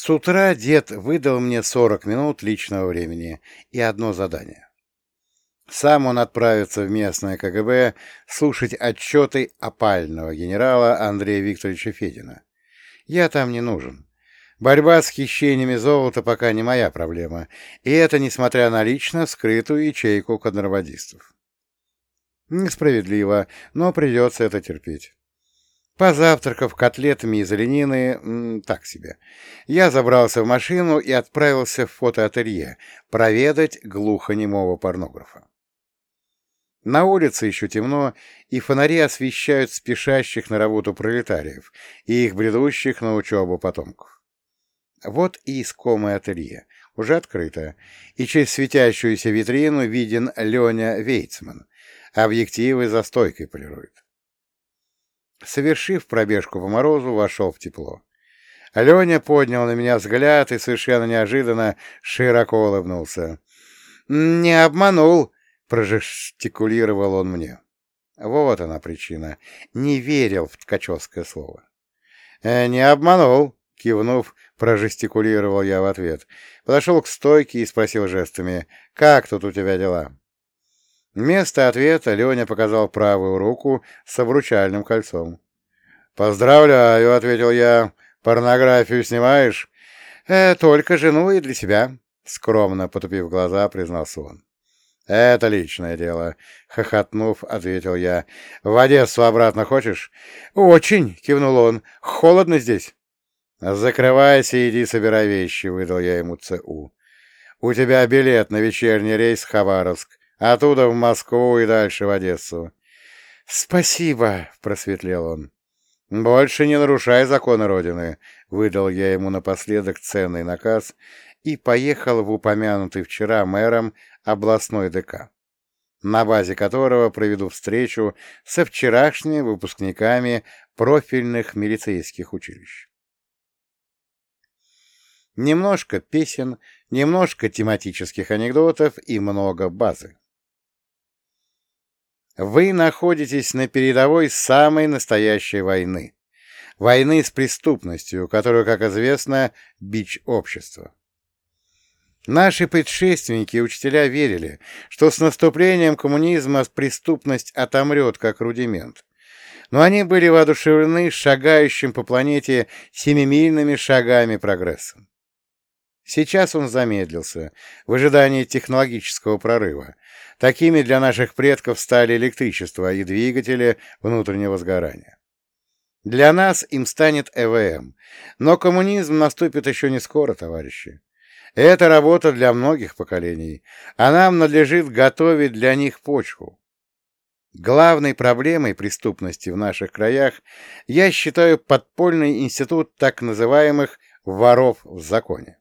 С утра дед выдал мне 40 минут личного времени и одно задание. Сам он отправится в местное КГБ слушать отчеты опального генерала Андрея Викторовича Федина. Я там не нужен. Борьба с хищениями золота пока не моя проблема, и это несмотря на лично скрытую ячейку контрабандистов. Несправедливо, но придется это терпеть. Позавтракав котлетами из оленины, так себе, я забрался в машину и отправился в фотоателье проведать глухонемого порнографа. На улице еще темно, и фонари освещают спешащих на работу пролетариев и их бредущих на учебу потомков. Вот и искомое ателье, уже открыто, и через светящуюся витрину виден Леня Вейцман, объективы за стойкой полирует. Совершив пробежку по морозу, вошел в тепло. Леня поднял на меня взгляд и совершенно неожиданно широко улыбнулся. «Не обманул!» — прожестикулировал он мне. Вот она причина. Не верил в ткачевское слово. «Э, «Не обманул!» — кивнув, прожестикулировал я в ответ. Подошел к стойке и спросил жестами. «Как тут у тебя дела?» Вместо ответа Леня показал правую руку с обручальным кольцом. «Поздравляю», — ответил я. «Порнографию снимаешь?» э, «Только жену и для себя», — скромно потупив глаза, признался он. «Это личное дело», — хохотнув, ответил я. «В Одессу обратно хочешь?» «Очень», — кивнул он. «Холодно здесь». «Закрывайся и иди собирай вещи», — выдал я ему ЦУ. «У тебя билет на вечерний рейс в Хабаровск. Оттуда в Москву и дальше в Одессу. — Спасибо, — просветлел он. — Больше не нарушай законы Родины, — выдал я ему напоследок ценный наказ и поехал в упомянутый вчера мэром областной ДК, на базе которого проведу встречу со вчерашними выпускниками профильных милицейских училищ. Немножко песен, немножко тематических анекдотов и много базы. Вы находитесь на передовой самой настоящей войны. Войны с преступностью, которую, как известно, бич общества. Наши предшественники и учителя верили, что с наступлением коммунизма преступность отомрет как рудимент. Но они были воодушевлены шагающим по планете семимильными шагами прогрессом. Сейчас он замедлился в ожидании технологического прорыва. Такими для наших предков стали электричество и двигатели внутреннего сгорания. Для нас им станет ЭВМ, но коммунизм наступит еще не скоро, товарищи. Это работа для многих поколений, а нам надлежит готовить для них почву. Главной проблемой преступности в наших краях я считаю подпольный институт так называемых «воров в законе».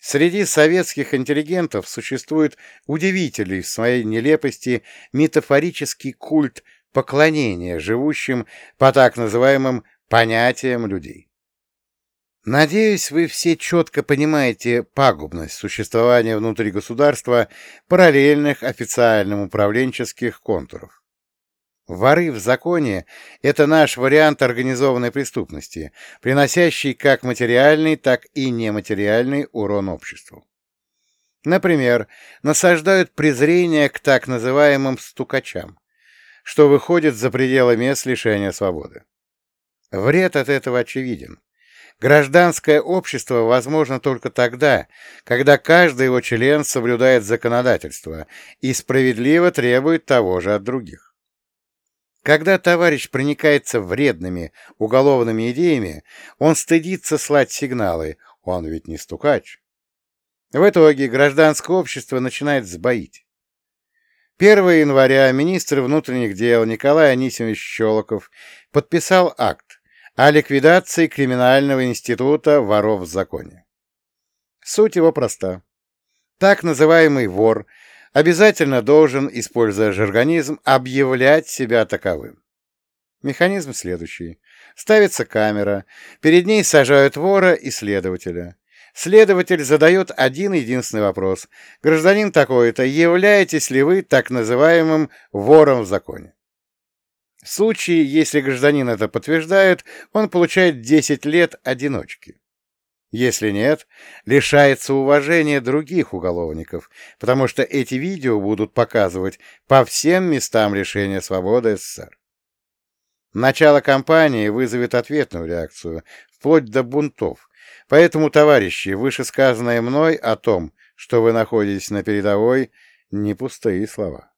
Среди советских интеллигентов существует удивительный в своей нелепости метафорический культ поклонения живущим по так называемым понятиям людей. Надеюсь, вы все четко понимаете пагубность существования внутри государства параллельных официальным управленческих контуров. Воры в законе — это наш вариант организованной преступности, приносящий как материальный, так и нематериальный урон обществу. Например, насаждают презрение к так называемым «стукачам», что выходит за пределы мест лишения свободы. Вред от этого очевиден. Гражданское общество возможно только тогда, когда каждый его член соблюдает законодательство и справедливо требует того же от других. Когда товарищ проникается вредными уголовными идеями, он стыдится слать сигналы, он ведь не стукач. В итоге гражданское общество начинает сбоить. 1 января министр внутренних дел Николай Анисимович Щелоков подписал акт о ликвидации криминального института воров в законе. Суть его проста. Так называемый вор обязательно должен, используя жаргонизм, объявлять себя таковым. Механизм следующий. Ставится камера, перед ней сажают вора и следователя. Следователь задает один единственный вопрос. Гражданин такой-то, являетесь ли вы так называемым вором в законе? В случае, если гражданин это подтверждает, он получает 10 лет одиночки. Если нет, лишается уважения других уголовников, потому что эти видео будут показывать по всем местам лишения свободы СССР. Начало кампании вызовет ответную реакцию, вплоть до бунтов. Поэтому, товарищи, вышесказанное мной о том, что вы находитесь на передовой, не пустые слова.